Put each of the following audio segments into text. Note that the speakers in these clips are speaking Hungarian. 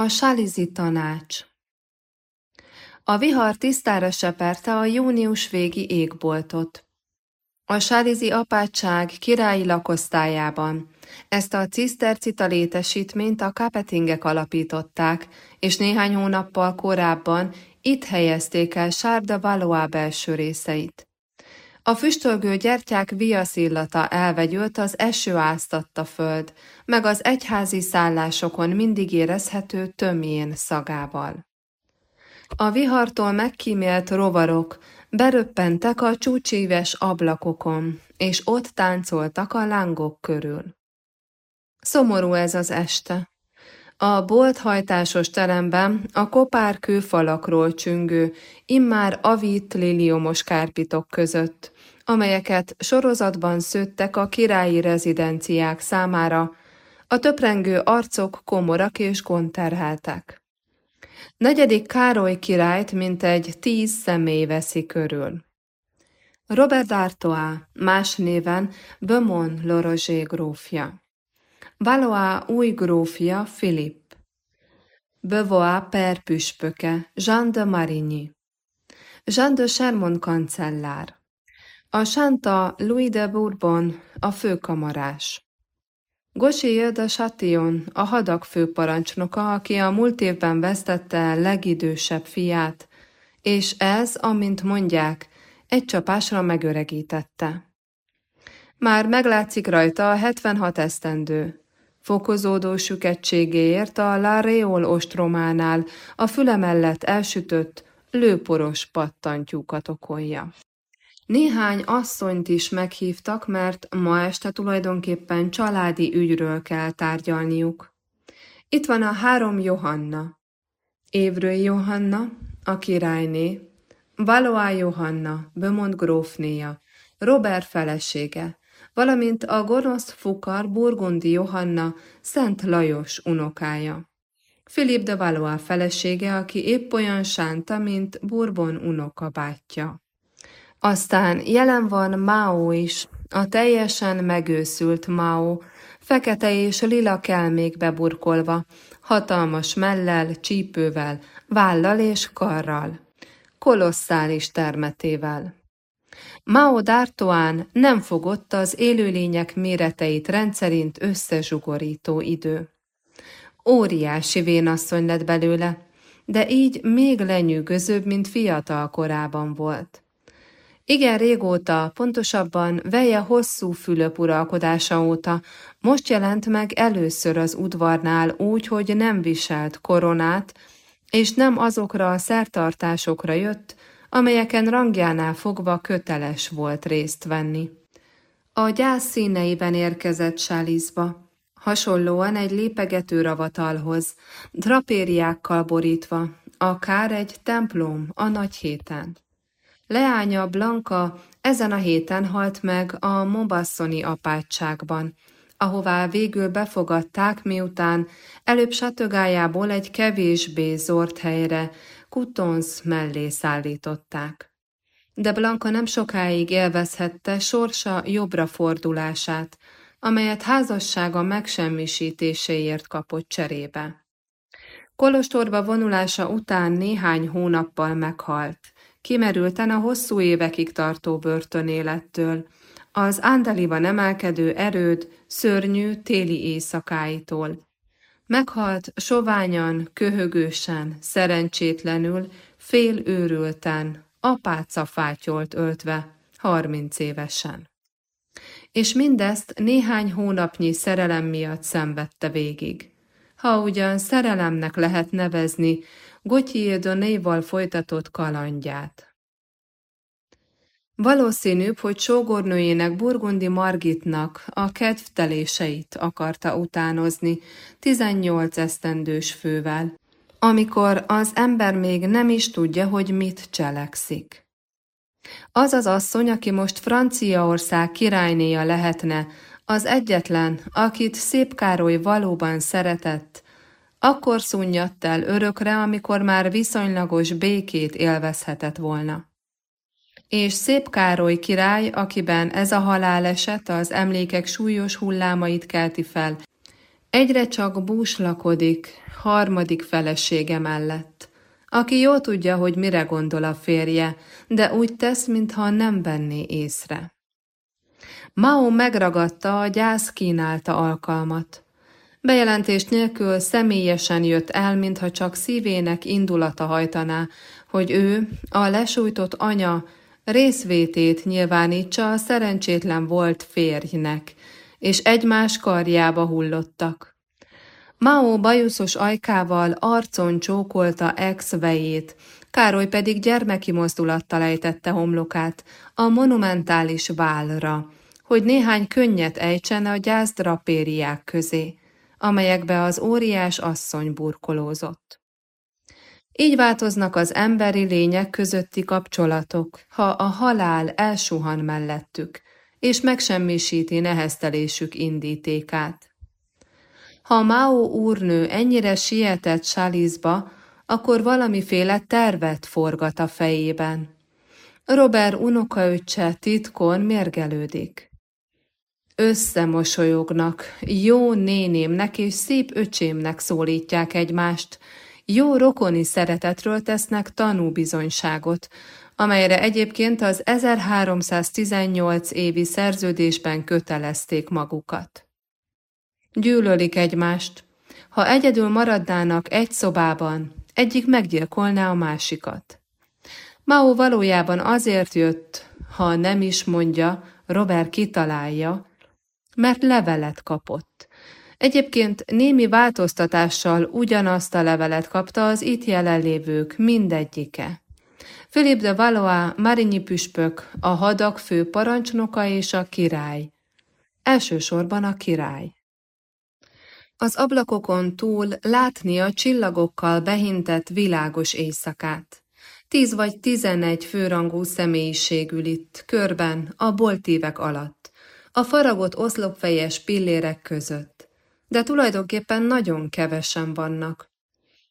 A sálizi tanács A vihar tisztára seperte a június végi égboltot. A sálizi apátság királyi lakosztályában. Ezt a cisztercita létesítményt a kapetingek alapították, és néhány hónappal korábban itt helyezték el Sárda Valois belső részeit. A füstölgő gyertyák viaszillata elvegyült, az eső áztatta föld, meg az egyházi szállásokon mindig érezhető tömjén szagával. A vihartól megkímélt rovarok beröppentek a csúcsíves ablakokon, és ott táncoltak a lángok körül. Szomorú ez az este. A bolthajtásos teremben a kopár kőfalakról csüngő, immár avít liliomos kárpitok között, amelyeket sorozatban szőttek a királyi rezidenciák számára, a töprengő arcok komorak és gondterheltek. Negyedik Károly királyt mintegy tíz személy veszi körül. Robert d'Artois, más néven Beaumont Lorogé grófja. Valois új grófja Philip. Beauvoir per püspöke Jean de Marigny. Jean de Shermont kancellár. A Santa Louis de Bourbon a főkamarás. Gauchier de Chatillon a hadak főparancsnoka, aki a múlt évben vesztette legidősebb fiát, és ez, amint mondják, egy csapásra megöregítette. Már meglátszik rajta a 76 esztendő. Fokozódó sükettségéért a La Réol ostrománál a füle mellett elsütött, lőporos pattantyúkat okolja. Néhány asszonyt is meghívtak, mert ma este tulajdonképpen családi ügyről kell tárgyalniuk. Itt van a három Johanna. Évrő Johanna, a királyné, Valois Johanna, Bömond grófnéja, Robert felesége, valamint a gonosz fukar Burgundi Johanna, Szent Lajos unokája. Philip de Valois felesége, aki épp olyan sánta, mint Bourbon unoka bátyja. Aztán jelen van Mao is, a teljesen megőszült Mao, fekete és lila kelmékbe burkolva, hatalmas mellel, csípővel, vállal és karral, kolosszális termetével. Mao D'Artoán nem fogott az élőlények méreteit rendszerint összezsugorító idő. Óriási vénasszony lett belőle, de így még lenyűgözőbb, mint fiatal korában volt. Igen régóta, pontosabban veje hosszú Fülöp uralkodása óta, most jelent meg először az udvarnál úgy, hogy nem viselt koronát, és nem azokra a szertartásokra jött, amelyeken rangjánál fogva köteles volt részt venni. A gyász színeiben érkezett Sálizba, hasonlóan egy lépegető ravatalhoz, drapériákkal borítva, akár egy templom a nagy héten. Leánya Blanka ezen a héten halt meg a Mobasszoni apátságban, ahová végül befogadták, miután előbb satögájából egy kevésbé zord helyre, Kutonsz mellé szállították. De Blanka nem sokáig élvezhette sorsa jobbra fordulását, amelyet házassága megsemmisítéséért kapott cserébe. Kolostorba vonulása után néhány hónappal meghalt, kimerülten a hosszú évekig tartó börtönélettől, az Ándaliban emelkedő erőd szörnyű téli éjszakáitól. Meghalt soványan, köhögősen, szerencsétlenül, fél őrülten, apáca fátyolt öltve, harminc évesen. És mindezt néhány hónapnyi szerelem miatt szenvedte végig. Ha ugyan szerelemnek lehet nevezni Gauthier Donéval folytatott kalandját. Valószínűbb, hogy sógornőjének Burgundi Margitnak a kedvteléseit akarta utánozni 18 esztendős fővel, amikor az ember még nem is tudja, hogy mit cselekszik. Az az asszony, aki most Franciaország királynéja lehetne, az egyetlen, akit Szép Károly valóban szeretett, akkor szunnyadt el örökre, amikor már viszonylagos békét élvezhetett volna. És szép Károly király, akiben ez a haláleset az emlékek súlyos hullámait kelti fel, Egyre csak búslakodik harmadik felesége mellett, aki jól tudja, hogy mire gondol a férje, de úgy tesz, mintha nem venné észre. Mao megragadta a gyász kínálta alkalmat. Bejelentés nélkül személyesen jött el, mintha csak szívének indulata hajtaná, hogy ő, a lesújtott anya, részvétét nyilvánítsa a szerencsétlen volt férjnek, és egymás karjába hullottak. Mao bajuszos ajkával arcon csókolta ex vejét, Károly pedig gyermeki mozdulattal ejtette homlokát a monumentális válra, hogy néhány könnyet ejtsen a gyászdrapériák közé, amelyekbe az óriás asszony burkolózott. Így változnak az emberi lények közötti kapcsolatok, ha a halál elsuhan mellettük, és megsemmisíti neheztelésük indítékát. Ha Mao úrnő ennyire sietett Salizba, akkor valamiféle tervet forgat a fejében. Robert unokaöccse titkon mérgelődik. Összemosolyognak, jó nénémnek és szép öcsémnek szólítják egymást, jó rokoni szeretetről tesznek tanúbizonyságot, amelyre egyébként az 1318 évi szerződésben kötelezték magukat. Gyűlölik egymást. Ha egyedül maradnának egy szobában, egyik meggyilkolná a másikat. Mao valójában azért jött, ha nem is mondja, Robert kitalálja, mert levelet kapott. Egyébként némi változtatással ugyanazt a levelet kapta az itt jelenlévők mindegyike. Philip de Valois, Marinyi püspök, a hadak fő parancsnoka és a király. Elsősorban a király. Az ablakokon túl látni a csillagokkal behintett világos éjszakát. Tíz vagy tizenegy főrangú személyiség ül itt, körben, a boltívek alatt, a faragott oszlopfejes pillérek között. De tulajdonképpen nagyon kevesen vannak.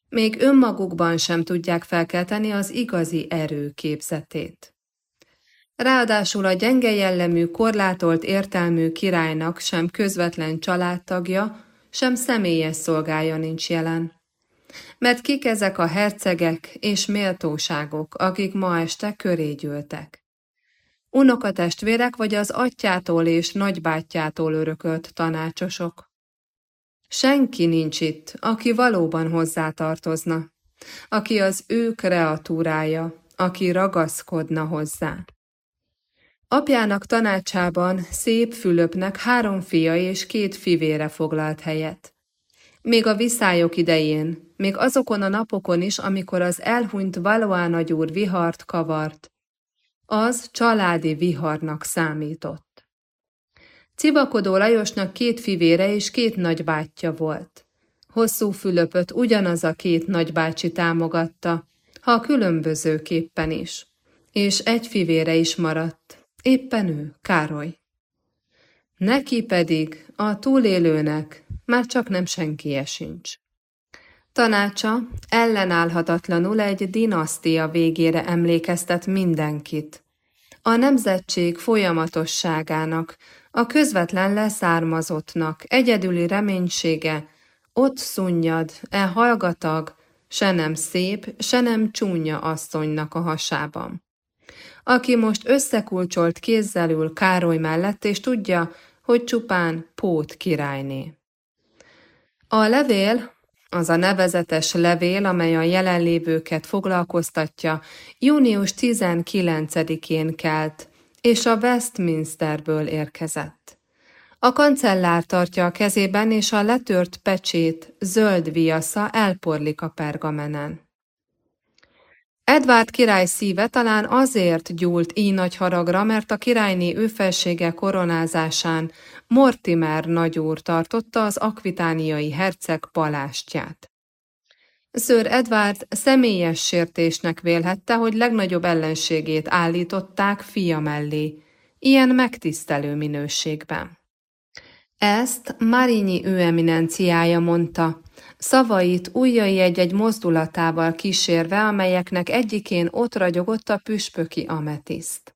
Még önmagukban sem tudják felkelteni az igazi erő képzetét. Ráadásul a gyenge jellemű, korlátolt értelmű királynak sem közvetlen családtagja, sem személyes szolgája nincs jelen. Mert kik ezek a hercegek és méltóságok, akik ma este köré gyűltek? Unokatestvérek vagy az atyától és nagybátyjától örökölt tanácsosok? Senki nincs itt, aki valóban hozzátartozna, aki az ő kreatúrája, aki ragaszkodna hozzá. Apjának tanácsában szép Fülöpnek három fia és két fivére foglalt helyet. Még a viszályok idején, még azokon a napokon is, amikor az elhunyt Valois nagyúr vihart kavart, az családi viharnak számított. Civakodó Lajosnak két fivére és két nagybátyja volt. Hosszú Fülöpöt ugyanaz a két nagybácsi támogatta, ha különbözőképpen is, és egy fivére is maradt, Éppen ő, Károly. Neki pedig, a túlélőnek, már csak nem senkie sincs. Tanácsa ellenállhatatlanul egy dinasztia végére emlékeztet mindenkit. A nemzetség folyamatosságának, a közvetlen leszármazottnak egyedüli reménysége ott szunnyad e hallgatag, se nem szép, se nem csúnya asszonynak a hasában aki most összekulcsolt kézzel ül Károly mellett, és tudja, hogy csupán Pót királyné. A levél, az a nevezetes levél, amely a jelenlévőket foglalkoztatja, június 19-én kelt, és a Westminsterből érkezett. A kancellár tartja a kezében, és a letört pecsét, zöld viasza elporlik a pergamenen. Edvárd király szíve talán azért gyúlt így nagy haragra, mert a királyné őfelsége koronázásán Mortimer nagyúr tartotta az akvitániai herceg palástját. Ször Edvárd személyes sértésnek vélhette, hogy legnagyobb ellenségét állították fia mellé, ilyen megtisztelő minőségben. Ezt Marinyi ő eminenciája mondta, szavait ujjai egy-egy mozdulatával kísérve, amelyeknek egyikén ott ragyogott a püspöki ametiszt.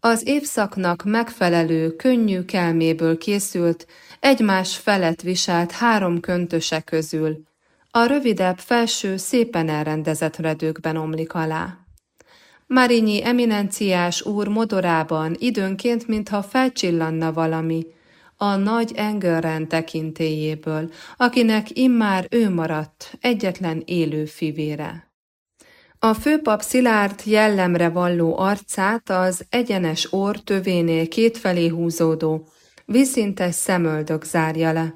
Az évszaknak megfelelő, könnyű kelméből készült, egymás felett viselt három köntöse közül. A rövidebb felső szépen elrendezett redőkben omlik alá. Marinyi eminenciás úr modorában időnként, mintha felcsillanna valami, a nagy Engelren tekintélyéből, akinek immár ő maradt, egyetlen élő fivére. A főpap szilárd jellemre valló arcát az egyenes orr tövénél kétfelé húzódó, viszintes szemöldök zárja le.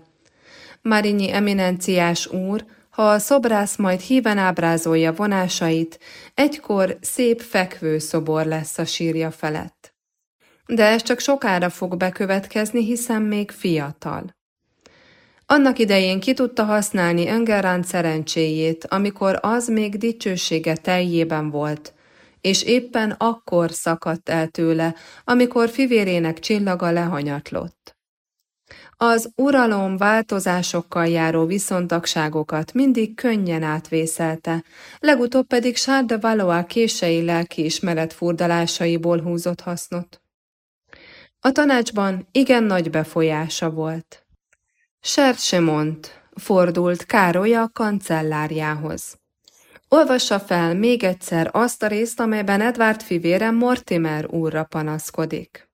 Marinyi eminenciás úr, ha a szobrász majd híven ábrázolja vonásait, egykor szép fekvő szobor lesz a sírja felett. De ez csak sokára fog bekövetkezni, hiszen még fiatal. Annak idején ki tudta használni Öngerán szerencséjét, amikor az még dicsősége teljében volt, és éppen akkor szakadt el tőle, amikor fivérének csillaga lehanyatlott. Az uralom változásokkal járó viszontagságokat mindig könnyen átvészelte, legutóbb pedig Sárda Valois kései lelkiismeret furdalásaiból húzott hasznot. A tanácsban igen nagy befolyása volt. Sersemont fordult Károly a kancellárjához. Olvassa fel még egyszer azt a részt, amelyben Edward fivére Mortimer úrra panaszkodik.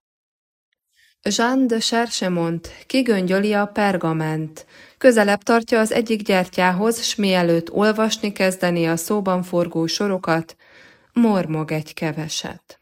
Jean de Cherchemont kigöngyöli a pergament, közelebb tartja az egyik gyertyához, s mielőtt olvasni kezdeni a szóban forgó sorokat, mormog egy keveset.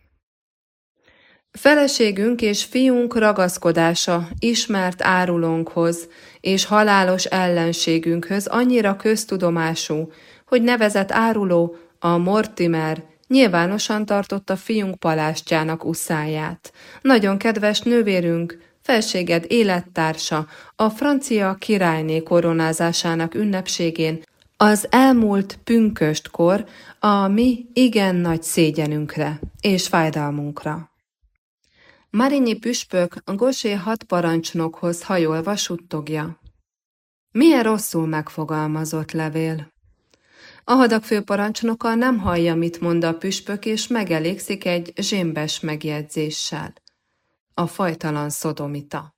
Feleségünk és fiunk ragaszkodása ismert árulónkhoz és halálos ellenségünkhöz annyira köztudomású, hogy nevezett áruló, a Mortimer, nyilvánosan tartotta fiunk palástjának uszáját. Nagyon kedves nővérünk, felséged élettársa, a francia királyné koronázásának ünnepségén az elmúlt pünköstkor a mi igen nagy szégyenünkre és fájdalmunkra. Marinyi püspök Gosé hat parancsnokhoz hajolva suttogja. Milyen rosszul megfogalmazott levél. A hadak főparancsnoka nem hallja, mit mond a püspök, és megelégszik egy zsémbes megjegyzéssel. A fajtalan szodomita.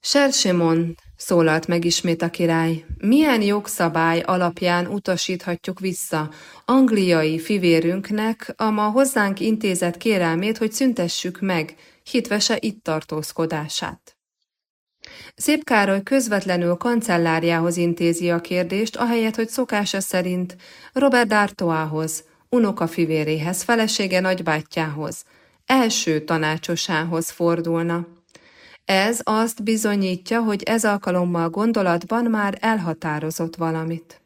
Sersimon, szólalt meg ismét a király, milyen jogszabály alapján utasíthatjuk vissza angliai fivérünknek a ma hozzánk intézett kérelmét, hogy szüntessük meg hitvese itt tartózkodását. Szép Károly közvetlenül kancellárjához intézi a kérdést, ahelyett, hogy szokása szerint Robert D'Artoához, unoka fivéréhez, felesége nagybátyjához, első tanácsosához fordulna. Ez azt bizonyítja, hogy ez alkalommal gondolatban már elhatározott valamit.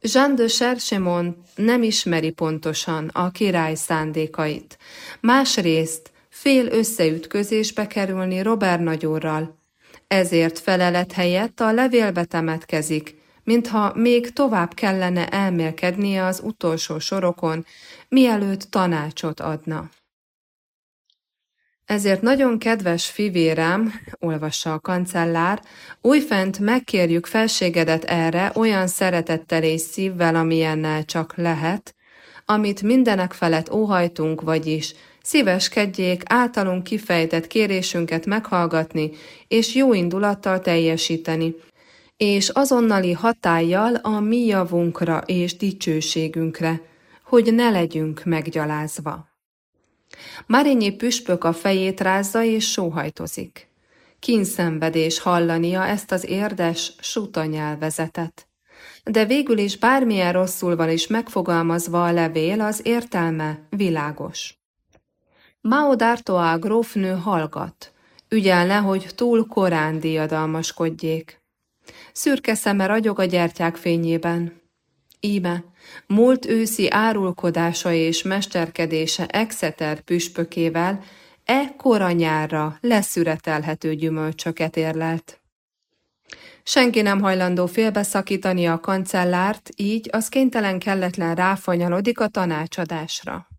Jean de Cherchemont nem ismeri pontosan a király szándékait. Másrészt fél összeütközésbe kerülni Robert nagyórral. Ezért felelet helyett a levélbe temetkezik, mintha még tovább kellene elmélkednie az utolsó sorokon, mielőtt tanácsot adna. Ezért nagyon kedves fivérem, olvassa a kancellár, újfent megkérjük felségedet erre olyan szeretettel és szívvel, amilyennel csak lehet, amit mindenek felett óhajtunk, vagyis szíveskedjék általunk kifejtett kérésünket meghallgatni és jó indulattal teljesíteni, és azonnali hatállyal a mi javunkra és dicsőségünkre, hogy ne legyünk meggyalázva. Marinyi püspök a fejét rázza és sóhajtozik. Kínszenvedés hallania ezt az érdes, suta nyelvezetet. De végül is bármilyen rosszul van is megfogalmazva a levél, az értelme világos. Mao d'Artois grófnő hallgat, ügyelne, hogy túl korán diadalmaskodjék. Szürke szeme ragyog a gyertyák fényében. Íme, múlt őszi árulkodása és mesterkedése Exeter püspökével e koranyára leszüretelhető gyümölcsöket érlelt. Senki nem hajlandó félbeszakítani a kancellárt, így az kénytelen kelletlen ráfanyalodik a tanácsadásra.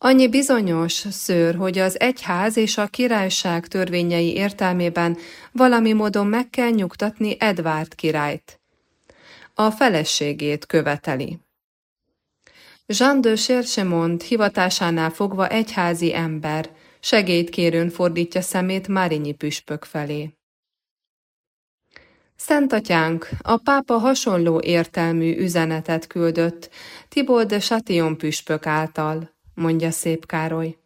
Annyi bizonyos szőr, hogy az egyház és a királyság törvényei értelmében valami módon meg kell nyugtatni Edvárd királyt, a feleségét követeli. Jean de Cherchemont hivatásánál fogva egyházi ember, segélyt kérőn fordítja szemét Márinyi püspök felé. Szentatyánk, a pápa hasonló értelmű üzenetet küldött Tibor de Chatillon püspök által, mondja szép Károly.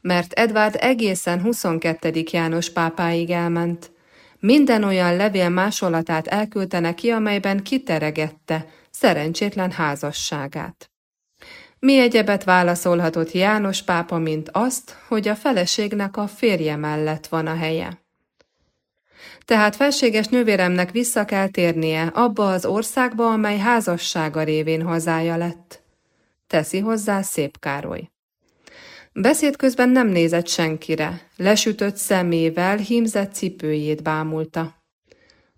Mert Edvard egészen 22. János pápáig elment. Minden olyan levél másolatát elküldte neki, amelyben kiteregette szerencsétlen házasságát. Mi egyebet válaszolhatott János pápa, mint azt, hogy a feleségnek a férje mellett van a helye. Tehát felséges nővéremnek vissza kell térnie abba az országba, amely házassága révén hazája lett. Teszi hozzá Szép Károly. Beszéd közben nem nézett senkire, lesütött szemével hímzett cipőjét bámulta.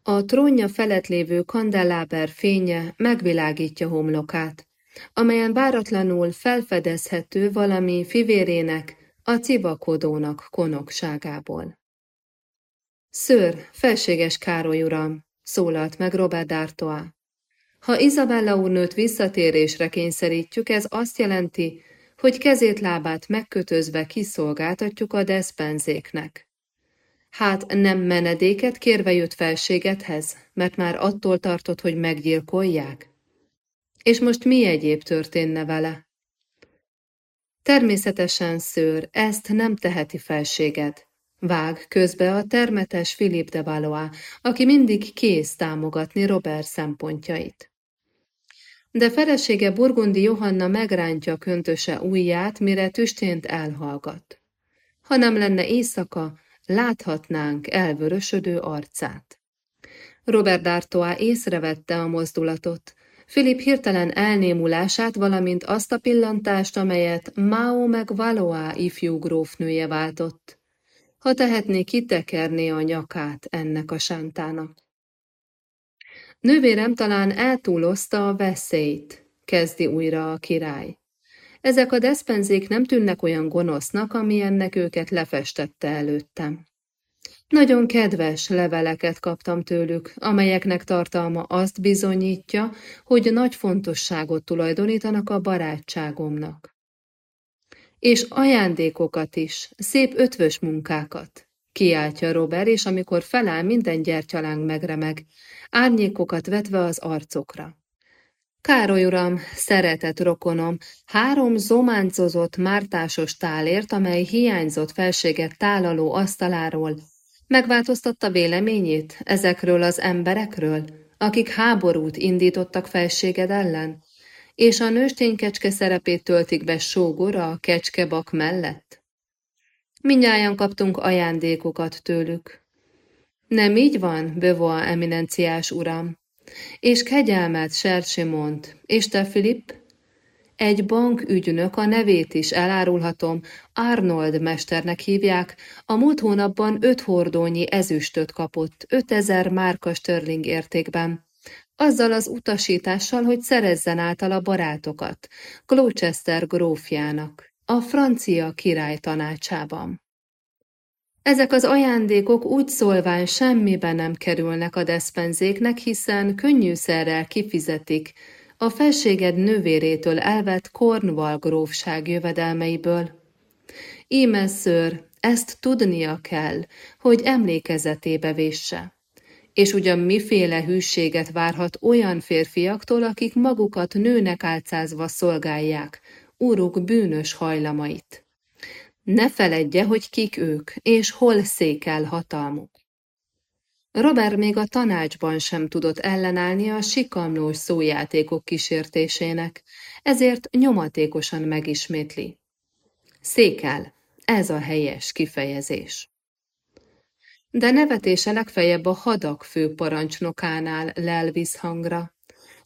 A trónja felett lévő kandelláber fénye megvilágítja homlokát, amelyen váratlanul felfedezhető valami fivérének, a cibakodónak konokságából. Ször, felséges Károly uram, szólalt meg Robert D'Artois. Ha Izabella úrnőt visszatérésre kényszerítjük, ez azt jelenti, hogy kezét-lábát megkötözve kiszolgáltatjuk a deszpenzéknek. Hát nem menedéket kérve jött felségethez, mert már attól tartott, hogy meggyilkolják? És most mi egyéb történne vele? Természetesen, szőr, ezt nem teheti felséged. Vág közbe a termetes Philip de Valois, aki mindig kész támogatni Robert szempontjait. De felesége Burgundi Johanna megrántja köntöse ujját, mire tüstént elhallgat. Ha nem lenne éjszaka, láthatnánk elvörösödő arcát. Robert D'Artois észrevette a mozdulatot, Philip hirtelen elnémulását, valamint azt a pillantást, amelyet Mao meg Valois ifjú grófnője váltott ha tehetné kitekerné a nyakát ennek a sántának. Nővérem talán eltúlozta a veszélyt, kezdi újra a király. Ezek a deszpenzék nem tűnnek olyan gonosznak, amilyennek őket lefestette előttem. Nagyon kedves leveleket kaptam tőlük, amelyeknek tartalma azt bizonyítja, hogy nagy fontosságot tulajdonítanak a barátságomnak és ajándékokat is, szép ötvös munkákat. Kiáltja Robert, és amikor feláll, minden gyertyaláng megremeg, árnyékokat vetve az arcokra. Károly uram, szeretett rokonom, három zománcozott mártásos tálért, amely hiányzott felséget tálaló asztaláról, megváltoztatta véleményét ezekről az emberekről, akik háborút indítottak felséged ellen? és a nősténykecske szerepét töltik be sógora a kecskebak mellett? Mindnyájan kaptunk ajándékokat tőlük. Nem így van, Bevoa eminenciás uram. És kegyelmet, Sersimont, és te, Filip? Egy bankügynök, a nevét is elárulhatom, Arnold mesternek hívják, a múlt hónapban öt hordónyi ezüstöt kapott, 5000 márka sterling értékben azzal az utasítással, hogy szerezzen általa barátokat, Gloucester grófjának, a francia király tanácsában. Ezek az ajándékok úgy szólván semmibe nem kerülnek a deszpenzéknek, hiszen könnyűszerrel kifizetik a felséged nővérétől elvett Cornwall grófság jövedelmeiből. Íme ször, ezt tudnia kell, hogy emlékezetébe vésse és ugyan miféle hűséget várhat olyan férfiaktól, akik magukat nőnek álcázva szolgálják, úruk bűnös hajlamait. Ne feledje, hogy kik ők, és hol székel hatalmuk. Robert még a tanácsban sem tudott ellenállni a sikamlós szójátékok kísértésének, ezért nyomatékosan megismétli. Székel, ez a helyes kifejezés de nevetése legfeljebb a hadak főparancsnokánál lel visszhangra.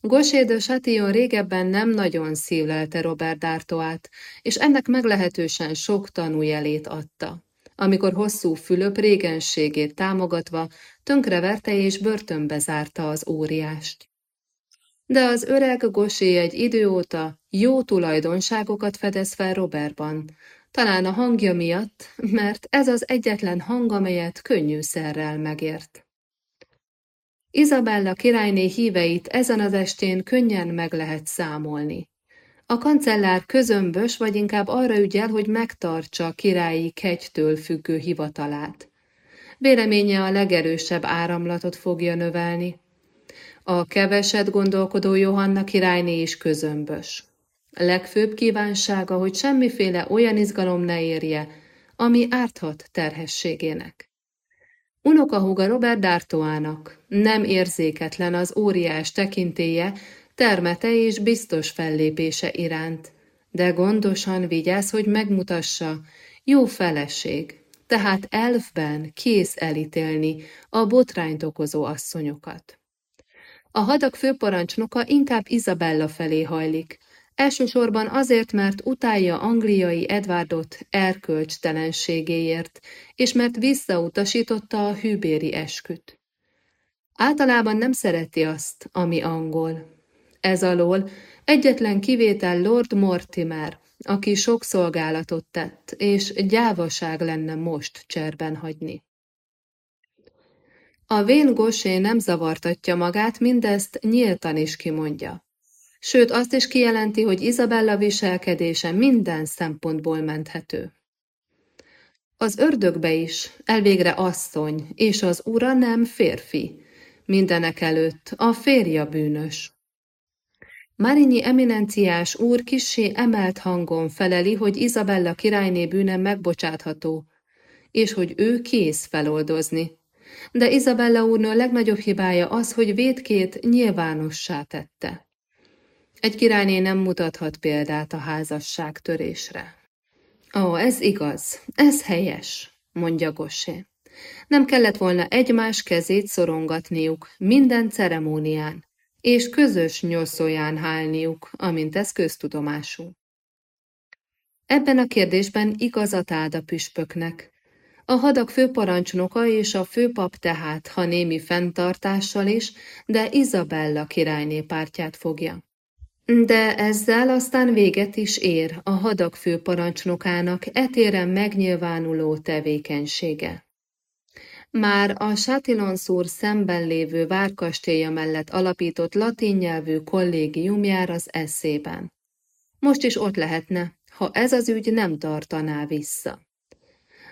Gosé de Chatillon régebben nem nagyon szívlelte Robert D'Artoát, és ennek meglehetősen sok tanújelét adta. Amikor hosszú Fülöp régenségét támogatva tönkreverte és börtönbe zárta az óriást. De az öreg Gosé egy idő óta jó tulajdonságokat fedez fel Robertban, talán a hangja miatt, mert ez az egyetlen hang, amelyet könnyűszerrel megért. Izabella királyné híveit ezen az estén könnyen meg lehet számolni. A kancellár közömbös, vagy inkább arra ügyel, hogy megtartsa a királyi kegytől függő hivatalát. Véleménye a legerősebb áramlatot fogja növelni. A keveset gondolkodó Johanna királyné is közömbös. Legfőbb kívánsága, hogy semmiféle olyan izgalom ne érje, ami árthat terhességének. Unokahúga Robert D'Artoának nem érzéketlen az óriás tekintéje, termete és biztos fellépése iránt, de gondosan vigyáz, hogy megmutassa, jó feleség, tehát elfben kész elítélni a botrányt okozó asszonyokat. A hadak főparancsnoka inkább Izabella felé hajlik, elsősorban azért, mert utálja angliai Edwardot erkölcstelenségéért, és mert visszautasította a hűbéri esküt. Általában nem szereti azt, ami angol. Ez alól egyetlen kivétel Lord Mortimer, aki sok szolgálatot tett, és gyávaság lenne most cserben hagyni. A vén Gosé nem zavartatja magát, mindezt nyíltan is kimondja. Sőt, azt is kijelenti, hogy Izabella viselkedése minden szempontból menthető. Az ördögbe is, elvégre asszony, és az ura nem férfi. Mindenek előtt a férja bűnös. Marinyi eminenciás úr kissé emelt hangon feleli, hogy Izabella királyné bűne megbocsátható, és hogy ő kész feloldozni. De Izabella úrnő legnagyobb hibája az, hogy védkét nyilvánossá tette. Egy királyné nem mutathat példát a házasság törésre. Ó, ez igaz, ez helyes, mondja Gosé. Nem kellett volna egymás kezét szorongatniuk minden ceremónián, és közös nyoszóján hálniuk, amint ez köztudomású. Ebben a kérdésben igazat áld a püspöknek. A hadak főparancsnoka és a főpap tehát, ha némi fenntartással is, de Izabella királyné pártját fogja. De ezzel aztán véget is ér a hadak főparancsnokának etéren megnyilvánuló tevékenysége. Már a Châtillon-sur szemben lévő várkastélya mellett alapított latin nyelvű kollégium jár az eszében. Most is ott lehetne, ha ez az ügy nem tartaná vissza.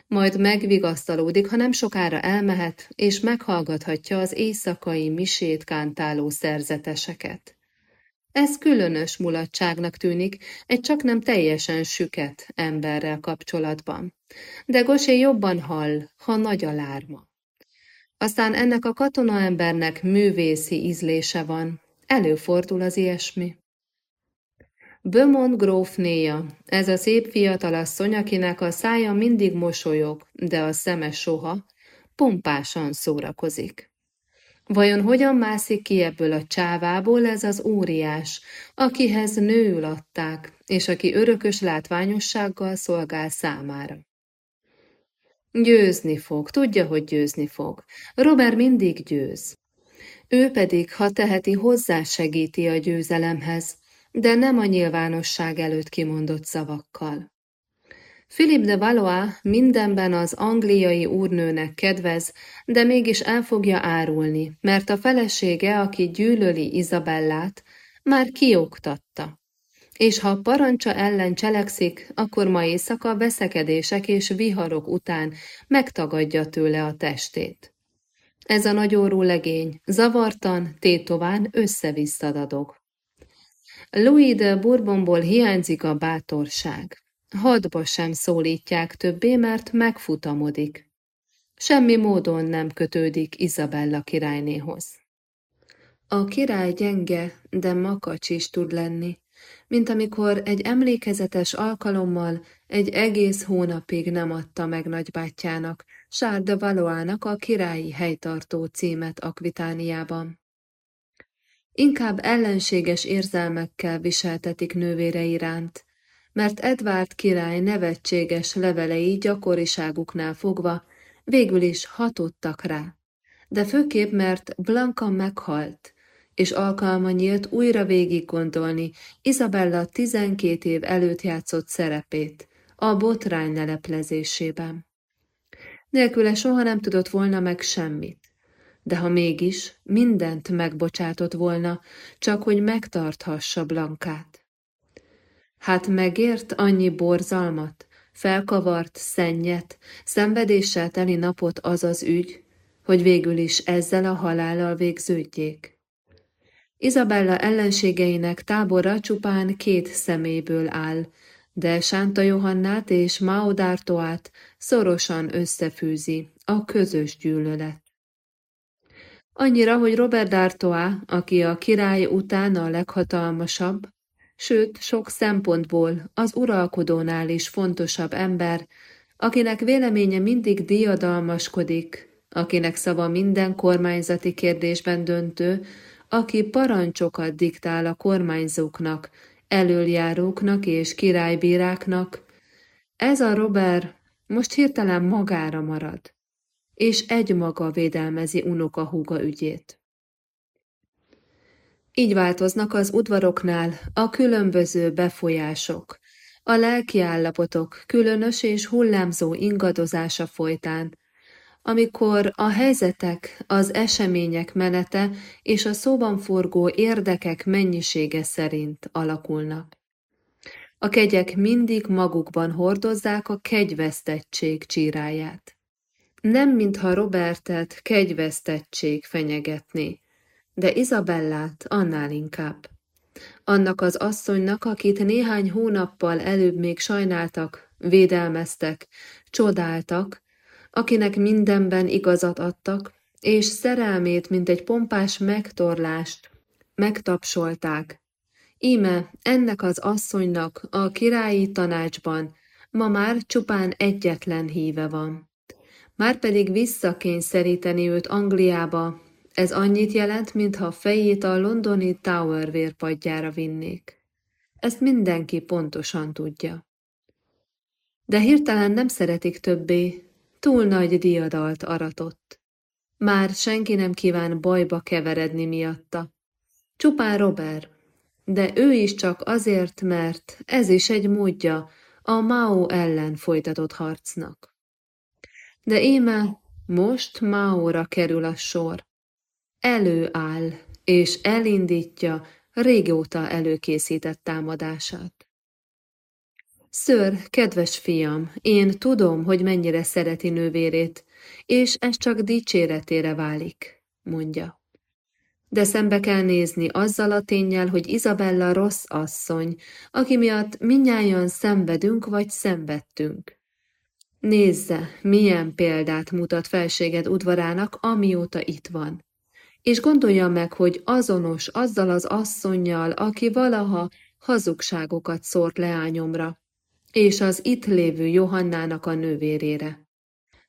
Majd megvigasztalódik, ha nem sokára elmehet, és meghallgathatja az éjszakai misét kántáló szerzeteseket. Ez különös mulatságnak tűnik egy csak nem teljesen süket emberrel kapcsolatban. De Gosé jobban hall, ha nagy a lárma. Aztán ennek a katonaembernek művészi ízlése van. Előfordul az ilyesmi. Beaumont grófnéja, ez a szép fiatalasszony, akinek a szája mindig mosolyog, de a szeme soha, pompásan szórakozik. Vajon hogyan mászik ki ebből a csávából ez az óriás, akihez nőül adták, és aki örökös látványossággal szolgál számára? Győzni fog, tudja, hogy győzni fog. Robert mindig győz. Ő pedig, ha teheti, hozzásegíti a győzelemhez, de nem a nyilvánosság előtt kimondott szavakkal. Philip de Valois mindenben az angliai úrnőnek kedvez, de mégis el fogja árulni, mert a felesége, aki gyűlöli Izabellát, már kioktatta. És ha parancsa ellen cselekszik, akkor ma éjszaka veszekedések és viharok után megtagadja tőle a testét. Ez a nagyórú legény zavartan, tétován össze-visszadadog. Louis de Bourbonból hiányzik a bátorság. Hadba sem szólítják többé, mert megfutamodik. Semmi módon nem kötődik Izabella királynéhoz. A király gyenge, de makacs is tud lenni, mint amikor egy emlékezetes alkalommal egy egész hónapig nem adta meg nagybátyjának, Sár de Valoának a királyi helytartó címet Akvitániában. Inkább ellenséges érzelmekkel viseltetik nővére iránt, mert Edvárd király nevetséges levelei gyakoriságuknál fogva végül is hatottak rá, de főképp mert Blanka meghalt, és alkalma nyílt újra végig gondolni Izabella tizenkét év előtt játszott szerepét a botrány leleplezésében. Nélküle soha nem tudott volna meg semmit, de ha mégis mindent megbocsátott volna, csak hogy megtarthassa Blankát. Hát megért annyi borzalmat, felkavart szennyet, szenvedéssel teli napot az az ügy, hogy végül is ezzel a halállal végződjék. Izabella ellenségeinek tábora csupán két szeméből áll, de Sánta Johannát és Mao szorosan összefűzi a közös gyűlölet. Annyira, hogy Robert D'Artois, aki a király után a leghatalmasabb, sőt, sok szempontból az uralkodónál is fontosabb ember, akinek véleménye mindig diadalmaskodik, akinek szava minden kormányzati kérdésben döntő, aki parancsokat diktál a kormányzóknak, elöljáróknak és királybíráknak, ez a Robert most hirtelen magára marad, és egymaga védelmezi unokahúga ügyét. Így változnak az udvaroknál a különböző befolyások, a lelki állapotok különös és hullámzó ingadozása folytán, amikor a helyzetek, az események menete és a szóban forgó érdekek mennyisége szerint alakulnak. A kegyek mindig magukban hordozzák a kegyvesztettség csíráját. Nem mintha Robertet kegyvesztettség fenyegetné, de Izabellát annál inkább. Annak az asszonynak, akit néhány hónappal előbb még sajnáltak, védelmeztek, csodáltak, akinek mindenben igazat adtak, és szerelmét, mint egy pompás megtorlást, megtapsolták. Íme ennek az asszonynak a királyi tanácsban ma már csupán egyetlen híve van. Márpedig visszakényszeríteni őt Angliába, ez annyit jelent, mintha fejét a londoni Tower vérpadjára vinnék. Ezt mindenki pontosan tudja. De hirtelen nem szeretik többé, túl nagy diadalt aratott. Már senki nem kíván bajba keveredni miatta. Csupán Robert, de ő is csak azért, mert ez is egy módja a Mao ellen folytatott harcnak. De íme most Maóra kerül a sor. Előáll, és elindítja régóta előkészített támadását. Ször, kedves fiam, én tudom, hogy mennyire szereti nővérét, és ez csak dicséretére válik, mondja. De szembe kell nézni azzal a tényel, hogy Izabella rossz asszony, aki miatt minnyáján szenvedünk vagy szenvedtünk. Nézze, milyen példát mutat felséged udvarának, amióta itt van. És gondolja meg, hogy azonos azzal az asszonnyal, aki valaha hazugságokat szórt leányomra, és az itt lévő Johannának a nővérére.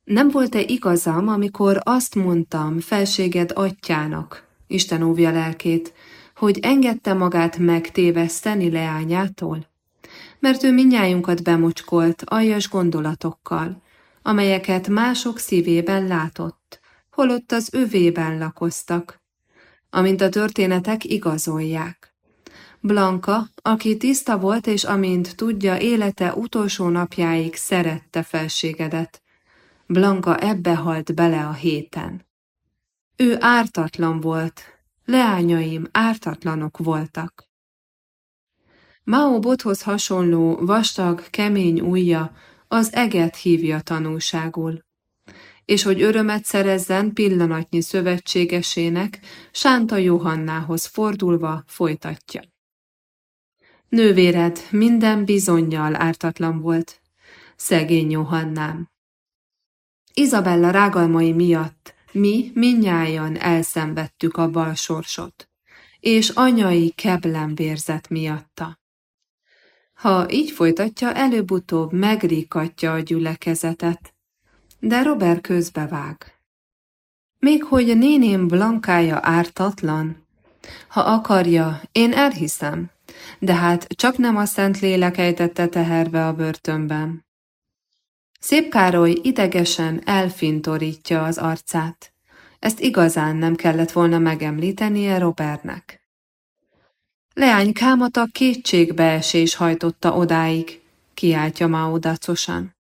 Nem volt-e igazam, amikor azt mondtam felséged atyának, Isten óvja lelkét, hogy engedte magát megtéveszteni leányától? Mert ő minnyájunkat bemocskolt aljas gondolatokkal, amelyeket mások szívében látott, holott az övében lakoztak, amint a történetek igazolják. Blanka, aki tiszta volt, és amint tudja, élete utolsó napjáig szerette felségedet. Blanka ebbe halt bele a héten. Ő ártatlan volt, leányaim ártatlanok voltak. Mao bothoz hasonló, vastag, kemény ujja az eget hívja tanulságul. És hogy örömet szerezzen pillanatnyi szövetségesének, Sánta Johannához fordulva folytatja. Nővéred minden bizonyjal ártatlan volt, szegény Johannám. Izabella rágalmai miatt mi minnyájan elszenvedtük a bal sorsot, és anyai keblem vérzett miatta. Ha így folytatja, előbb-utóbb megrikatja a gyülekezetet, de Robert közbevág. Még hogy néném Blankája ártatlan, ha akarja, én elhiszem, de hát csak nem a szent lélek ejtette teherbe a börtönben. Szép Károly idegesen elfintorítja az arcát. Ezt igazán nem kellett volna megemlítenie Robertnek. Leánykámat a kétségbeesés hajtotta odáig, kiáltja Mao dacosan.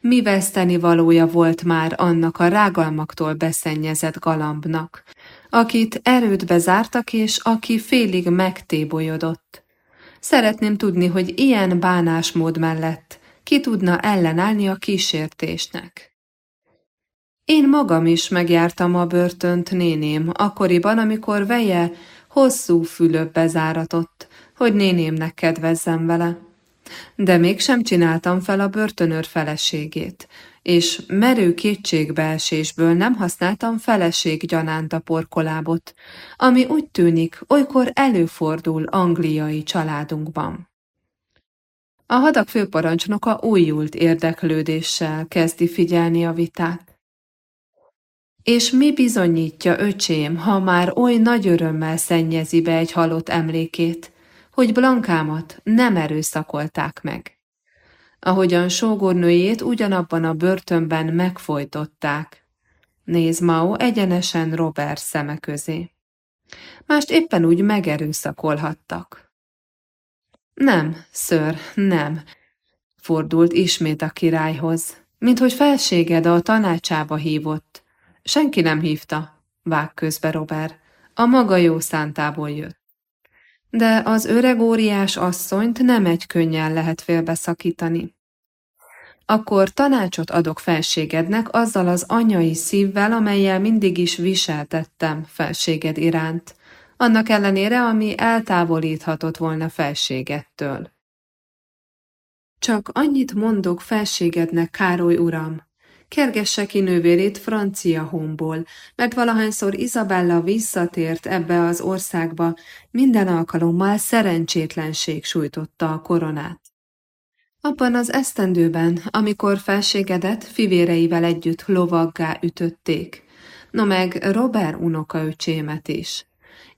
Mi veszteni valója volt már annak a rágalmaktól beszennyezett galambnak, akit erőt bezártak, és aki félig megtébolyodott. Szeretném tudni, hogy ilyen bánásmód mellett ki tudna ellenállni a kísértésnek. Én magam is megjártam a börtönt, néném, akkoriban, amikor veje hosszú fülöp záratott, hogy nénémnek kedvezzem vele. De mégsem csináltam fel a börtönőr feleségét, és merő kétségbeesésből nem használtam feleség gyanánt a porkolábot, ami úgy tűnik, olykor előfordul angliai családunkban. A hadak főparancsnoka újult érdeklődéssel kezdi figyelni a vitát. És mi bizonyítja, öcsém, ha már oly nagy örömmel szennyezi be egy halott emlékét, hogy Blankámat nem erőszakolták meg. Ahogyan sógornőjét ugyanabban a börtönben megfojtották. Néz Mao egyenesen Robert szeme közé. Mást éppen úgy megerőszakolhattak. Nem, ször, nem, fordult ismét a királyhoz, mint hogy felséged a tanácsába hívott, Senki nem hívta, vág közbe Robert. A maga jó szántából jött. De az öreg óriás asszonyt nem egy könnyen lehet félbeszakítani. Akkor tanácsot adok felségednek azzal az anyai szívvel, amelyel mindig is viseltettem felséged iránt, annak ellenére, ami eltávolíthatott volna felségettől. Csak annyit mondok felségednek, Károly uram, kergesse ki nővérét francia homból, mert valahányszor Izabella visszatért ebbe az országba, minden alkalommal szerencsétlenség sújtotta a koronát. Abban az esztendőben, amikor felségedett, fivéreivel együtt lovaggá ütötték, no meg Robert unokaöcsémet is.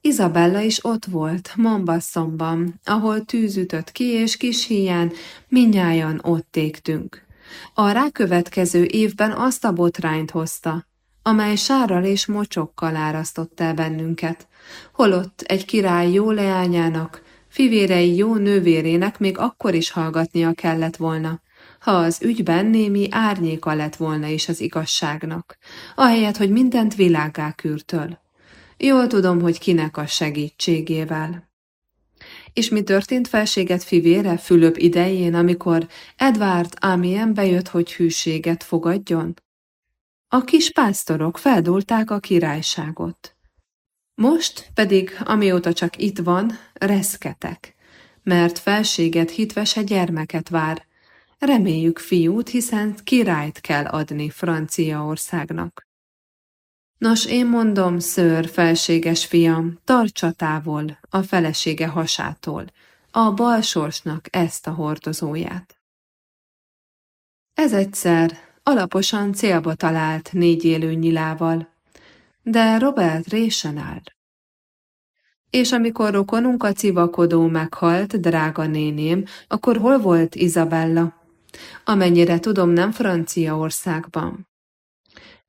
Izabella is ott volt, Mombasszomban, ahol tűz ütött ki, és kis híján minnyájan ott égtünk. A rákövetkező évben azt a botrányt hozta, amely sárral és mocsokkal árasztott el bennünket, holott egy király jó leányának, fivérei jó nővérének még akkor is hallgatnia kellett volna, ha az ügyben némi árnyéka lett volna is az igazságnak, ahelyett, hogy mindent világá kürtöl. Jól tudom, hogy kinek a segítségével. És mi történt felséget fivére Fülöp idején, amikor Edward Amien bejött, hogy hűséget fogadjon? A kis pásztorok feldulták a királyságot. Most pedig, amióta csak itt van, reszketek, mert felséget hitvese gyermeket vár. Reméljük fiút, hiszen királyt kell adni Franciaországnak. Nos, én mondom, ször, felséges fiam, tartsa távol a felesége hasától, a balsorsnak ezt a hordozóját. Ez egyszer alaposan célba talált négy élő nyilával, de Robert résen áll. És amikor rokonunk a civakodó meghalt, drága néném, akkor hol volt Izabella? Amennyire tudom, nem Franciaországban.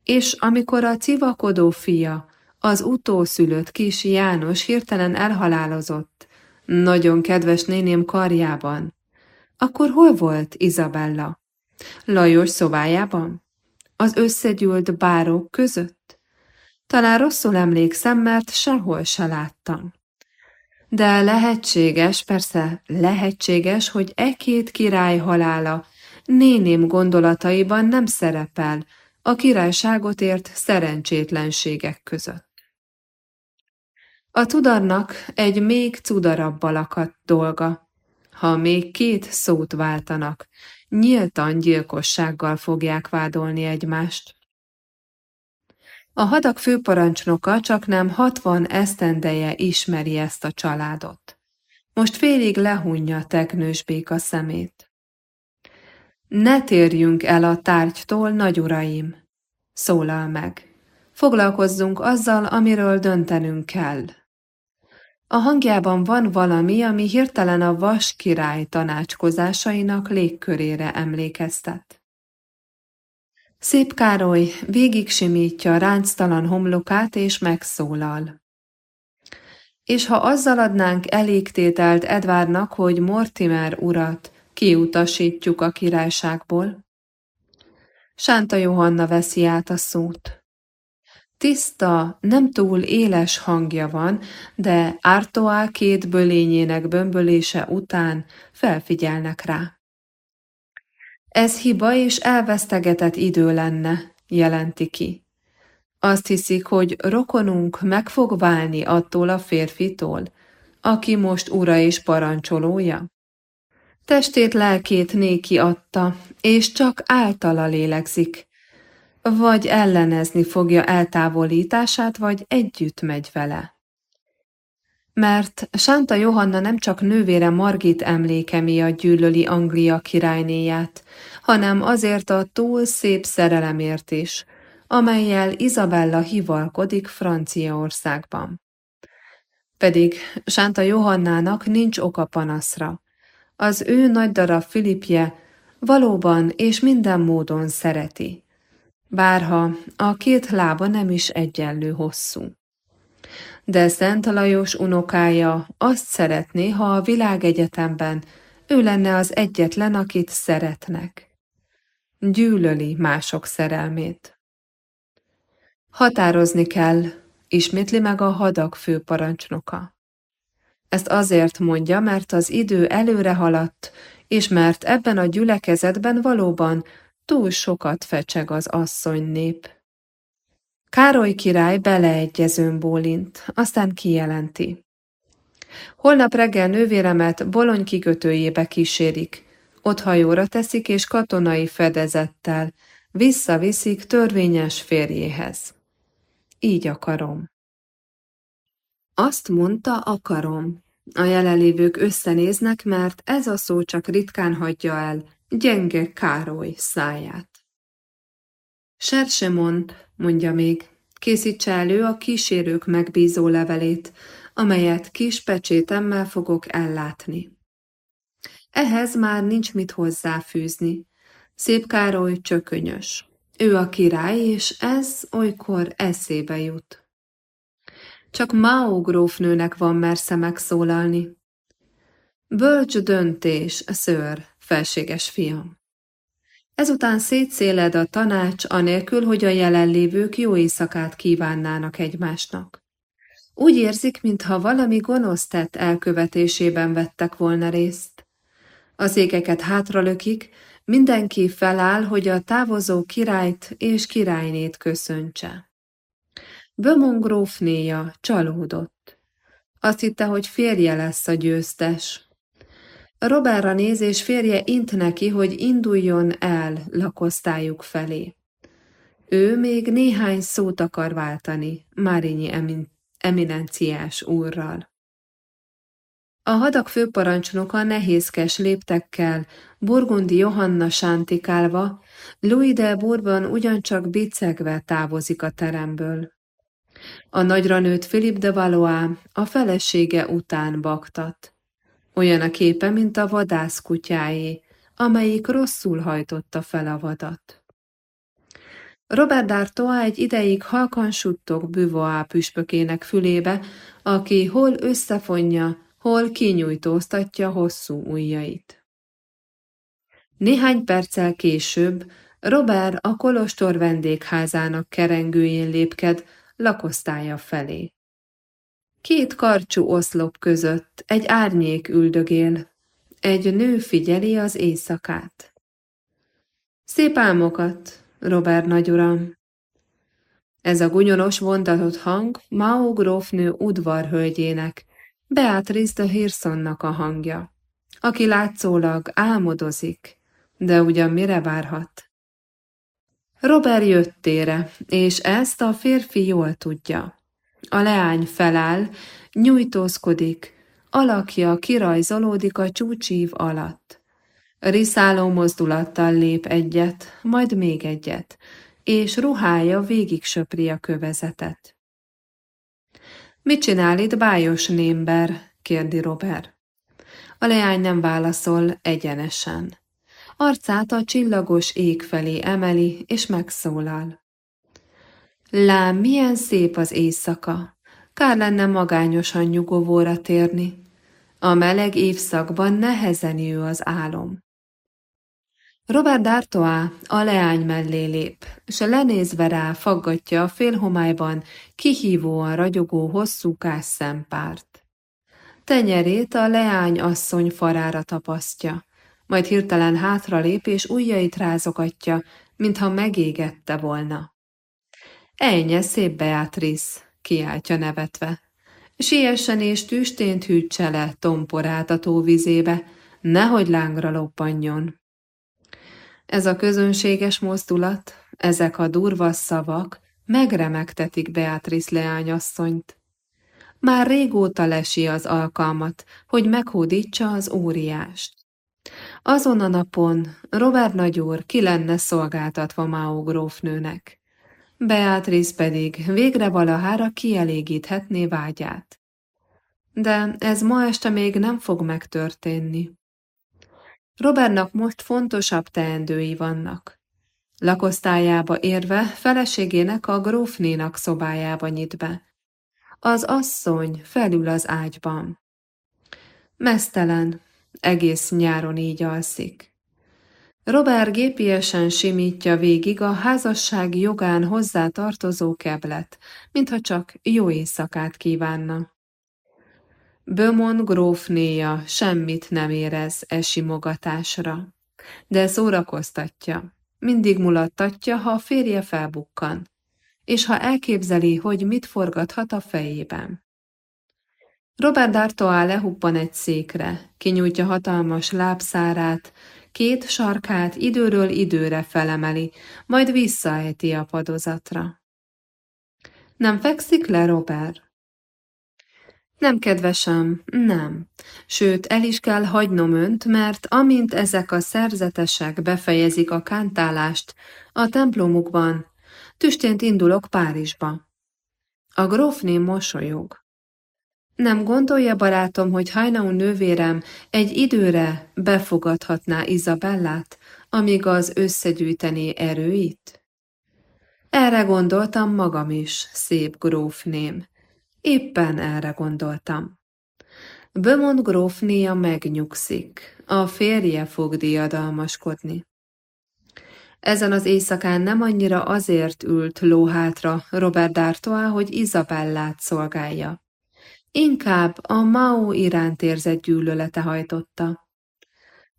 És amikor a civakodó fia, az utószülött kis János hirtelen elhalálozott, nagyon kedves néném karjában, akkor hol volt Izabella? Lajos szobájában? Az összegyűlt bárok között? Talán rosszul emlékszem, mert sehol se láttam. De lehetséges, persze lehetséges, hogy e két király halála néném gondolataiban nem szerepel, a királyságot ért szerencsétlenségek között. A tudarnak egy még cudarabbal akadt dolga. Ha még két szót váltanak, nyíltan gyilkossággal fogják vádolni egymást. A hadak főparancsnoka csak nem hatvan esztendeje ismeri ezt a családot. Most félig lehunja teknős béka szemét. Ne térjünk el a tárgytól, nagy uraim, szólal meg. Foglalkozzunk azzal, amiről döntenünk kell. A hangjában van valami, ami hirtelen a vas király tanácskozásainak légkörére emlékeztet. Szép Károly végig simítja ránctalan homlokát és megszólal. És ha azzal adnánk elégtételt Edvárnak, hogy Mortimer urat kiutasítjuk a királyságból. Sánta Johanna veszi át a szót. Tiszta, nem túl éles hangja van, de Ártoá két bölényének bömbölése után felfigyelnek rá. Ez hiba és elvesztegetett idő lenne, jelenti ki. Azt hiszik, hogy rokonunk meg fog válni attól a férfitól, aki most ura és parancsolója? Testét, lelkét néki adta, és csak általa lélegzik. Vagy ellenezni fogja eltávolítását, vagy együtt megy vele. Mert Sánta Johanna nem csak nővére Margit emléke miatt gyűlöli Anglia királynéját, hanem azért a túl szép szerelemért is, amelyel Izabella hivalkodik Franciaországban. Pedig Sánta Johannának nincs oka panaszra. Az ő nagy darab Filipje valóban és minden módon szereti, bárha a két lába nem is egyenlő hosszú. De Szent Lajos unokája azt szeretné, ha a világegyetemben ő lenne az egyetlen, akit szeretnek. Gyűlöli mások szerelmét. Határozni kell, ismétli meg a hadak főparancsnoka. Ezt azért mondja, mert az idő előre haladt, és mert ebben a gyülekezetben valóban túl sokat fecseg az asszony nép. Károly király beleegyezőn bólint, aztán kijelenti. Holnap reggel nővéremet Bolony kikötőjébe kísérik. Ott hajóra teszik és katonai fedezettel visszaviszik törvényes férjéhez. Így akarom. Azt mondta, akarom. A jelenlévők összenéznek, mert ez a szó csak ritkán hagyja el gyenge Károly száját. Sersemont, mondja még, készítse elő a kísérők megbízó levelét, amelyet kis pecsétemmel fogok ellátni. Ehhez már nincs mit hozzáfűzni. Szép Károly csökönyös. Ő a király, és ez olykor eszébe jut. Csak Mao grófnőnek van mersze megszólalni. Bölcs döntés, ször, felséges fiam. Ezután szétszéled a tanács, anélkül, hogy a jelenlévők jó éjszakát kívánnának egymásnak. Úgy érzik, mintha valami gonosz tett elkövetésében vettek volna részt. Az ékeket hátralökik, mindenki feláll, hogy a távozó királyt és királynét köszöntse. Bömon grófnéja csalódott. Azt hitte, hogy férje lesz a győztes. Robertra néz, és férje int neki, hogy induljon el lakosztályuk felé. Ő még néhány szót akar váltani Márinyi emin eminenciás úrral. A hadak főparancsnoka nehézkes léptekkel, Burgundi Johanna sántikálva, Louis de Bourbon ugyancsak bicegve távozik a teremből. A nagyra nőtt Philip de Valois a felesége után baktat. Olyan a képe, mint a vadász kutyáé, amelyik rosszul hajtotta fel a vadat. Robert D'Artois egy ideig halkan suttog Büvoá püspökének fülébe, aki hol összefonja, hol kinyújtóztatja hosszú ujjait. Néhány perccel később Robert a kolostor vendégházának kerengőjén lépked, lakosztálya felé. Két karcsú oszlop között egy árnyék üldögél, egy nő figyeli az éjszakát. Szép álmokat, Robert nagyuram! Ez a gunyoros vontatott hang Mao grófnő udvarhölgyének, Beatrice de Hirsonnak a hangja, aki látszólag álmodozik, de ugyan mire várhat? Robert jöttére, és ezt a férfi jól tudja. A leány feláll, nyújtózkodik, alakja kirajzolódik a csúcsív alatt. Riszáló mozdulattal lép egyet, majd még egyet, és ruhája végig söpri a kövezetet. Mit csinál itt bájos némber? kérdi Robert. A leány nem válaszol egyenesen. Arcát a csillagos ég felé emeli, és megszólal. Lám, milyen szép az éjszaka! Kár lenne magányosan nyugovóra térni. A meleg évszakban nehezen jő az álom. Robert D'Artois a leány mellé lép, és lenézve rá faggatja a félhomályban kihívóan ragyogó hosszúkás szempárt. Tenyerét a leány asszony farára tapasztja, majd hirtelen hátra lép és ujjait rázogatja, mintha megégette volna. Ejnye szép Beatrice, kiáltja nevetve. Siessen és tüstént hűtse le tomporát a tóvizébe, nehogy lángra loppanjon. Ez a közönséges mozdulat, ezek a durva szavak megremegtetik Beatrice leányasszonyt. Már régóta lesi az alkalmat, hogy meghódítsa az óriást. Azon a napon Robert nagyúr ki lenne szolgáltatva Mao grófnőnek. Beatrice pedig végre valahára kielégíthetné vágyát. De ez ma este még nem fog megtörténni. Robertnak most fontosabb teendői vannak. Lakosztályába érve feleségének a grófnénak szobájába nyit be. Az asszony felül az ágyban. Mesztelen, egész nyáron így alszik. Robert gépiesen simítja végig a házasság jogán hozzá tartozó keblet, mintha csak jó éjszakát kívánna. Bömon grófnéja semmit nem érez e simogatásra, de szórakoztatja, mindig mulattatja, ha a férje felbukkan, és ha elképzeli, hogy mit forgathat a fejében. Robert D'Artois lehuppan egy székre, kinyújtja hatalmas lábszárát, két sarkát időről időre felemeli, majd visszaejti a padozatra. Nem fekszik le, Robert? Nem, kedvesem, nem. Sőt, el is kell hagynom önt, mert amint ezek a szerzetesek befejezik a kántálást a templomukban, tüstént indulok Párizsba. A grófné mosolyog. Nem gondolja, barátom, hogy hajnaú nővérem egy időre befogadhatná Izabellát, amíg az összegyűjtené erőit? Erre gondoltam magam is, szép grófném. Éppen erre gondoltam. Bömond grófnéja megnyugszik, a férje fog diadalmaskodni. Ezen az éjszakán nem annyira azért ült lóhátra Robert D'Artois, hogy Izabellát szolgálja. Inkább a Mao iránt érzett gyűlölete hajtotta.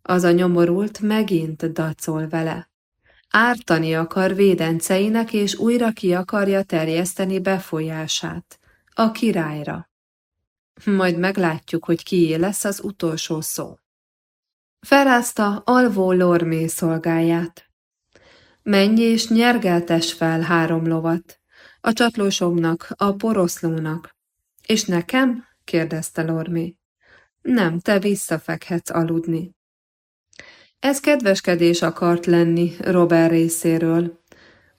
Az a nyomorult megint dacol vele. Ártani akar védenceinek, és újra ki akarja terjeszteni befolyását a királyra. Majd meglátjuk, hogy kié lesz az utolsó szó. Felázta alvó Lormé szolgáját. Menj és nyergeltes fel három lovat, a csatlósomnak, a poroszlónak. És nekem? kérdezte Lormé. Nem, te visszafekhetsz aludni. Ez kedveskedés akart lenni Robert részéről,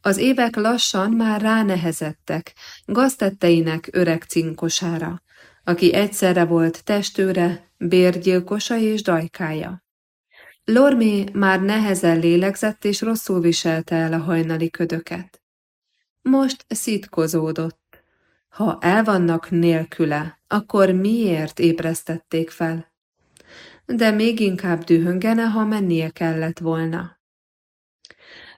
az évek lassan már ránehezettek gaztetteinek öreg cinkosára, aki egyszerre volt testőre, bérgyilkosa és dajkája. Lormé már nehezen lélegzett és rosszul viselte el a hajnali ködöket. Most szitkozódott. Ha el vannak nélküle, akkor miért ébresztették fel? De még inkább dühöngene, ha mennie kellett volna.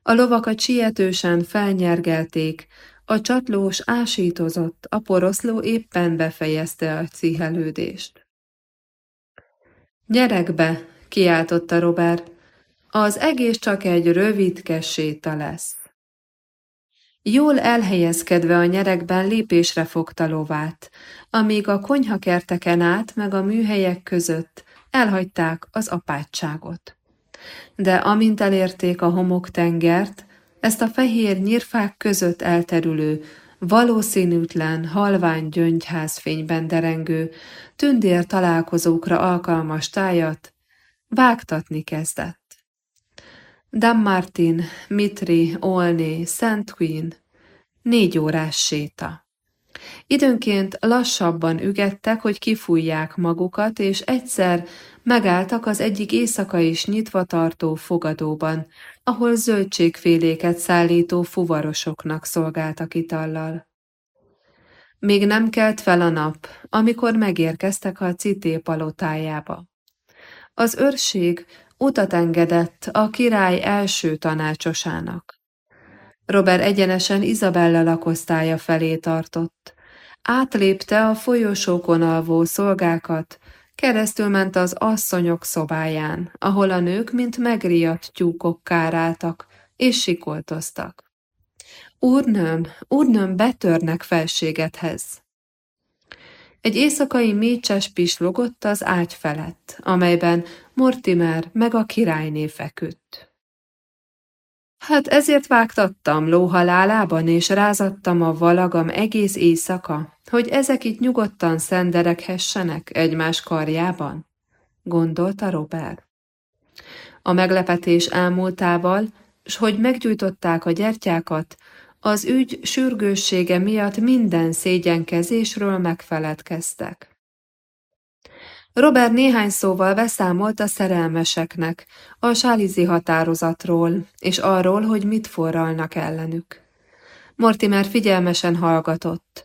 A lovakat sietősen felnyergelték, a csatlós ásítozott, a poroszló éppen befejezte a cihelődést. Gyerek be, kiáltotta Robert, az egész csak egy rövid séta lesz. Jól elhelyezkedve a nyerekben lépésre fogta lovát, amíg a konyhakerteken át meg a műhelyek között elhagyták az apátságot de amint elérték a homoktengert, ezt a fehér nyírfák között elterülő, valószínűtlen, halvány gyöngyházfényben derengő, tündér találkozókra alkalmas tájat vágtatni kezdett. Dan Martin, Mitri, Olné, Szent Queen, négy órás séta. Időnként lassabban ügettek, hogy kifújják magukat, és egyszer megálltak az egyik éjszaka is nyitva tartó fogadóban, ahol zöldségféléket szállító fuvarosoknak szolgáltak itallal. Még nem kelt fel a nap, amikor megérkeztek a cité palotájába. Az őrség utat engedett a király első tanácsosának. Robert egyenesen Izabella lakosztálya felé tartott. Átlépte a folyosókon alvó szolgákat, keresztül ment az asszonyok szobáján, ahol a nők, mint megriadt tyúkok káráltak, és sikoltoztak. Úrnőm, úrnőm, betörnek felségedhez. Egy éjszakai mécses pislogott az ágy felett, amelyben Mortimer meg a királyné feküdt. Hát ezért vágtattam lóhalálában, és rázattam a valagam egész éjszaka, hogy ezek itt nyugodtan szendereghessenek egymás karjában, gondolta Robert. A meglepetés elmúltával, s hogy meggyújtották a gyertyákat, az ügy sürgőssége miatt minden szégyenkezésről megfeledkeztek. Robert néhány szóval beszámolt a szerelmeseknek, a sálizi határozatról, és arról, hogy mit forralnak ellenük. Mortimer figyelmesen hallgatott.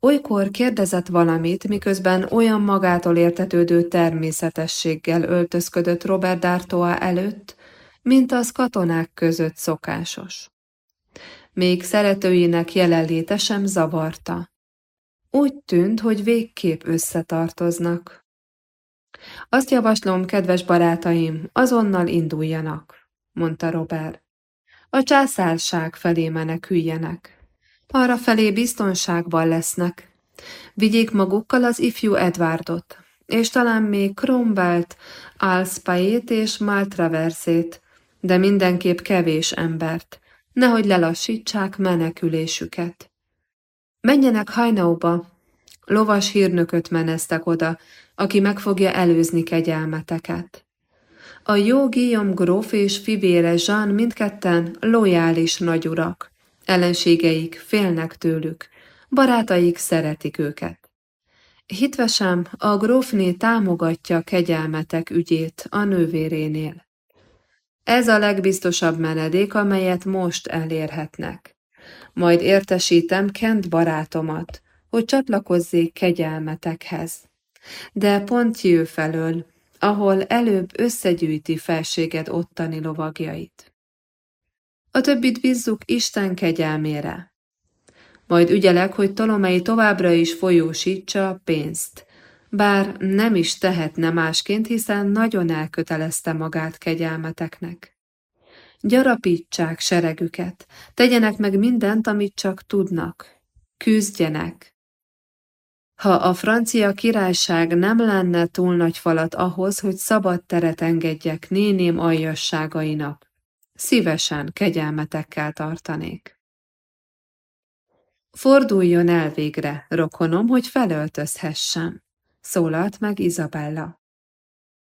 Olykor kérdezett valamit, miközben olyan magától értetődő természetességgel öltözködött Robert D'Artois előtt, mint az katonák között szokásos. Még szeretőinek jelenléte sem zavarta. Úgy tűnt, hogy végképp összetartoznak. Azt javaslom, kedves barátaim, azonnal induljanak, mondta Robert. A császárság felé meneküljenek. Arra felé biztonságban lesznek. Vigyék magukkal az ifjú Edwardot, és talán még Cromwellt, Alspait és Maltraversét, de mindenképp kevés embert, nehogy lelassítsák menekülésüket. Menjenek hajnauba, lovas hírnököt meneztek oda, aki meg fogja előzni kegyelmeteket. A jó Guillaume gróf és fivére Jean mindketten lojális nagyurak. Ellenségeik félnek tőlük, barátaik szeretik őket. Hitvesem, a grófné támogatja kegyelmetek ügyét a nővérénél. Ez a legbiztosabb menedék, amelyet most elérhetnek. Majd értesítem Kent barátomat, hogy csatlakozzék kegyelmetekhez. De pont jő felől, ahol előbb összegyűjti felséged ottani lovagjait. A többit bízzuk Isten kegyelmére. Majd ügyelek, hogy Tolomei továbbra is folyósítsa a pénzt, bár nem is tehetne másként, hiszen nagyon elkötelezte magát kegyelmeteknek. Gyarapítsák seregüket, tegyenek meg mindent, amit csak tudnak. Küzdjenek, ha a francia királyság nem lenne túl nagy falat ahhoz, hogy szabad teret engedjek néném aljasságainak, szívesen kegyelmetekkel tartanék. Forduljon el végre, rokonom, hogy felöltözhessem, szólalt meg Izabella.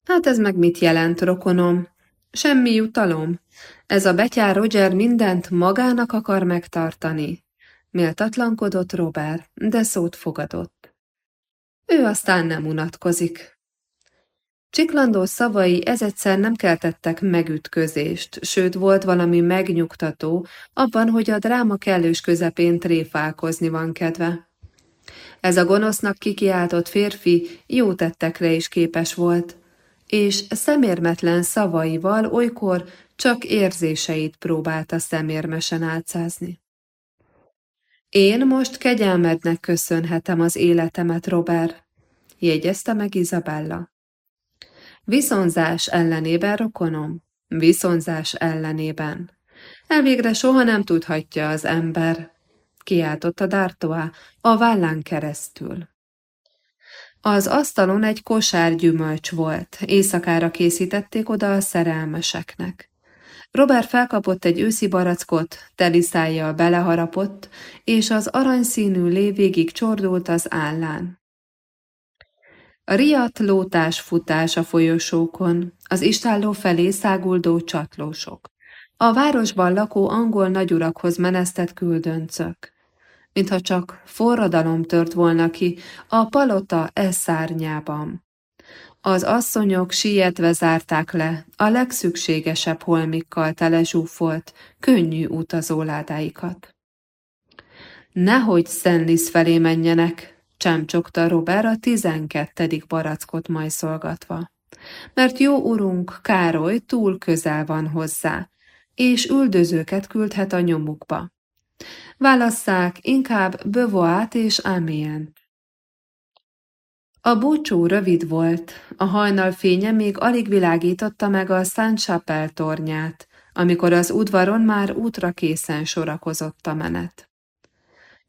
Hát ez meg mit jelent, rokonom? Semmi jutalom. Ez a betyár Roger mindent magának akar megtartani. Méltatlankodott Robert, de szót fogadott. Ő aztán nem unatkozik. Csiklandó szavai ezedszer nem keltettek megütközést, sőt volt valami megnyugtató abban, hogy a dráma kellős közepén tréfálkozni van kedve. Ez a gonosznak kikiáltott férfi jó tettekre is képes volt, és szemérmetlen szavaival olykor csak érzéseit próbálta szemérmesen álcázni. Én most kegyelmednek köszönhetem az életemet, Robert, jegyezte meg Izabella. Viszonzás ellenében, rokonom, viszonzás ellenében. Elvégre soha nem tudhatja az ember, kiáltotta D'Artois a vállán keresztül. Az asztalon egy kosár gyümölcs volt, éjszakára készítették oda a szerelmeseknek. Robert felkapott egy őszi barackot, teli szájjal beleharapott, és az aranyszínű lé végig csordult az állán. Riadt lótás futás a folyosókon, az istálló felé száguldó csatlósok. A városban lakó angol nagyurakhoz menesztett küldöncök. Mintha csak forradalom tört volna ki a palota eszárnyában. Az asszonyok sietve zárták le a legszükségesebb holmikkal tele zsúfolt, könnyű utazóládáikat. Nehogy Szenlisz felé menjenek, csámcsogta Robert a tizenkettedik barackot majszolgatva. mert jó urunk Károly túl közel van hozzá, és üldözőket küldhet a nyomukba. Válasszák inkább Bövoát és Ámien. A búcsú rövid volt, a hajnal fénye még alig világította meg a Saint Chapel tornyát, amikor az udvaron már útra készen sorakozott a menet.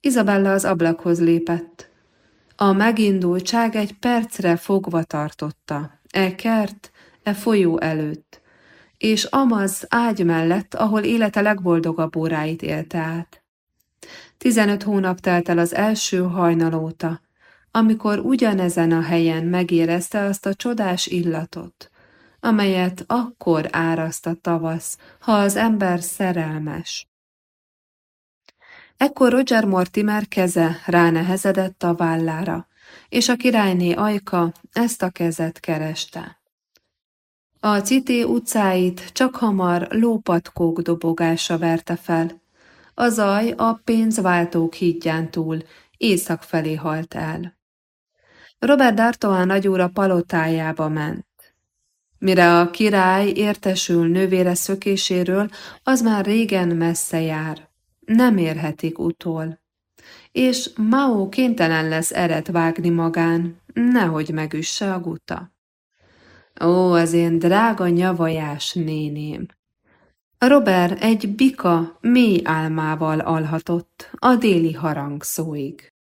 Izabella az ablakhoz lépett. A megindultság egy percre fogva tartotta, e kert, e folyó előtt, és amaz ágy mellett, ahol élete legboldogabb óráit élte át. Tizenöt hónap telt el az első hajnal óta, amikor ugyanezen a helyen megérezte azt a csodás illatot, amelyet akkor áraszt a tavasz, ha az ember szerelmes. Ekkor Roger Mortimer keze ránehezedett a vállára, és a királyné ajka ezt a kezet kereste. A Cité utcáit csak hamar lópatkók dobogása verte fel. A zaj a pénzváltók hídján túl észak felé halt el. Robert D'Artois nagyúra palotájába ment. Mire a király értesül nővére szökéséről, az már régen messze jár. Nem érhetik utol. És Mao kénytelen lesz eret vágni magán, nehogy megüsse a guta. Ó, az én drága nyavajás néném! Robert egy bika mély álmával alhatott a déli harangszóig.